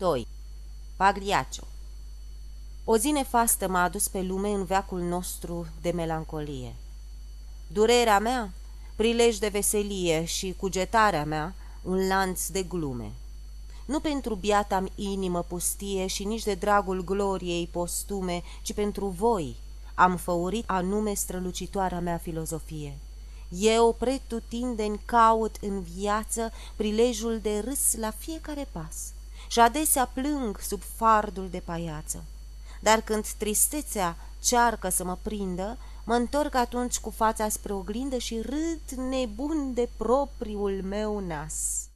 2. Pagliaccio O zi nefastă m-a adus pe lume în veacul nostru de melancolie. Durerea mea, prilej de veselie și cugetarea mea, un lanț de glume. Nu pentru biata inimă pustie și nici de dragul gloriei postume, ci pentru voi am făurit anume strălucitoarea mea filozofie. Eu pretutindeni caut în viață prilejul de râs la fiecare pas și adesea plâng sub fardul de paiață. Dar când tristețea cearcă să mă prindă, mă întorc atunci cu fața spre oglindă și râd nebun de propriul meu nas.